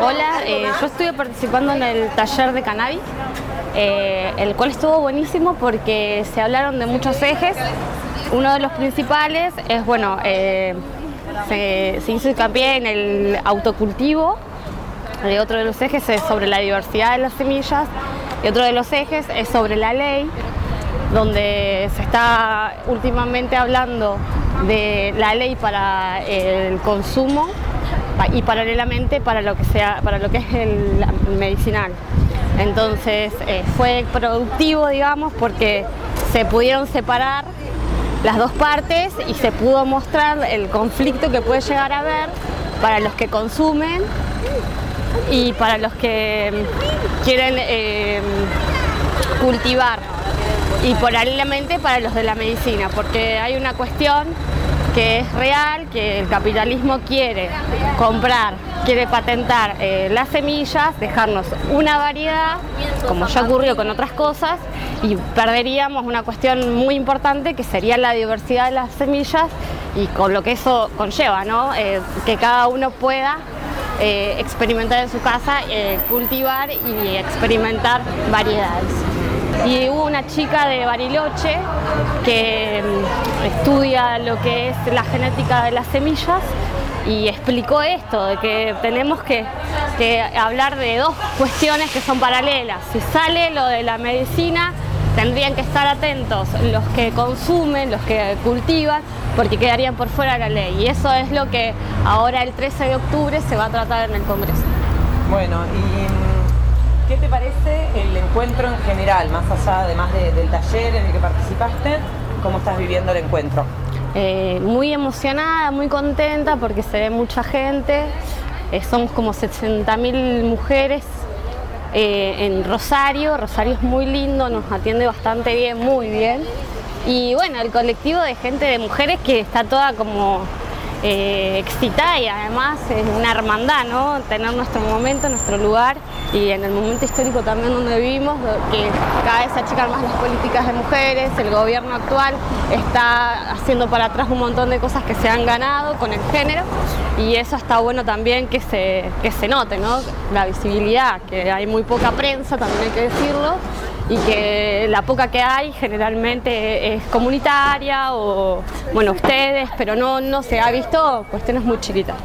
Hola, eh, yo estuve participando en el taller de cannabis, eh, el cual estuvo buenísimo porque se hablaron de muchos ejes. Uno de los principales es, bueno, eh, se, hizo hincapié en el autocultivo, otro de los ejes es sobre la diversidad de las semillas. Y otro de los ejes es sobre la ley, donde se está últimamente hablando de la ley para el consumo y paralelamente para lo que sea para lo que es el, medicinal. Entonces eh, fue productivo, digamos, porque se pudieron separar las dos partes y se pudo mostrar el conflicto que puede llegar a haber para los que consumen y para los que quieren eh, cultivar y paralelamente para los de la medicina, porque hay una cuestión que es real, que el capitalismo quiere comprar, quiere patentar eh, las semillas, dejarnos una variedad, como ya ocurrió con otras cosas, y perderíamos una cuestión muy importante que sería la diversidad de las semillas y con lo que eso conlleva, ¿no? Eh, que cada uno pueda eh, experimentar en su casa, cultivar y experimentar variedades. Y hubo una chica de Bariloche que mm, estudia lo que es la genética de las semillas y explicó esto, de que tenemos que, que hablar de dos cuestiones que son paralelas. Si sale lo de la medicina, tendrían que estar atentos los que consumen, los que cultivan, porque quedarían por fuera de la ley. Y eso es lo que ahora el 13 de octubre se va a tratar en el Congreso. Bueno, ¿y te parece el encuentro en general, más allá además del taller en el que participaste? ¿Cómo estás viviendo el encuentro? Eh, muy emocionada, muy contenta porque se ve mucha gente. Eh, somos como 60.000 mujeres eh, en Rosario. Rosario es muy lindo, nos atiende bastante bien, muy bien. Y bueno, el colectivo de gente, de mujeres que está toda como eh, excitada y además es una hermandad, ¿no? Tener nuestro momento, nuestro lugar y en el momento histórico también donde vivimos, que cada vez se achican más las políticas de mujeres, el gobierno actual está haciendo para atrás un montón de cosas que se han ganado con el género y eso está bueno también que se, que se note, ¿no? La visibilidad, que hay muy poca prensa, también hay que decirlo, y que la poca que hay generalmente es comunitaria o, bueno, ustedes, pero no, no se ha visto cuestiones muy chiquitas.